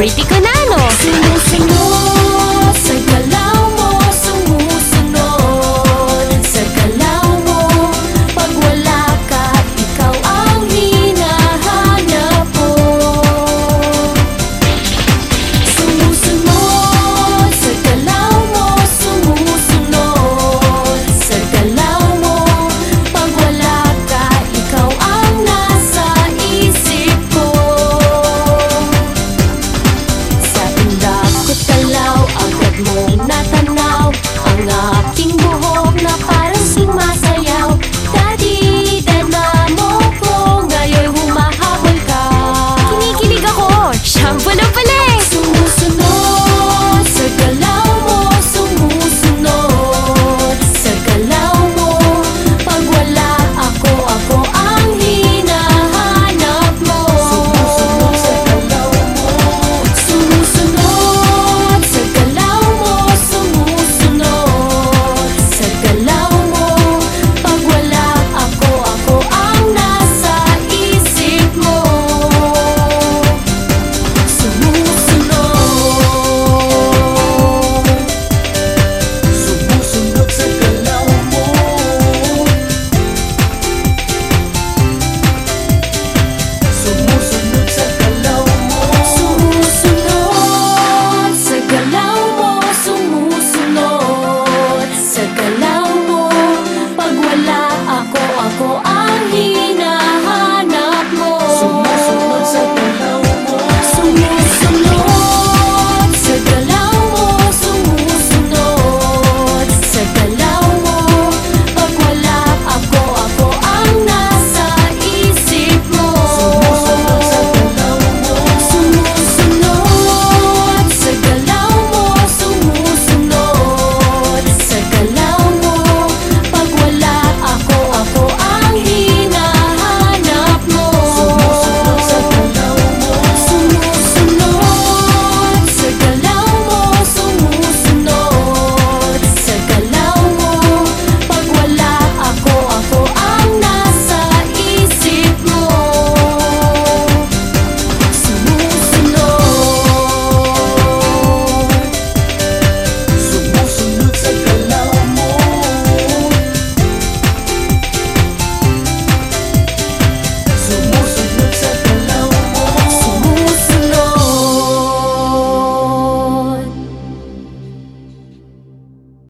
Pretty kunano. na,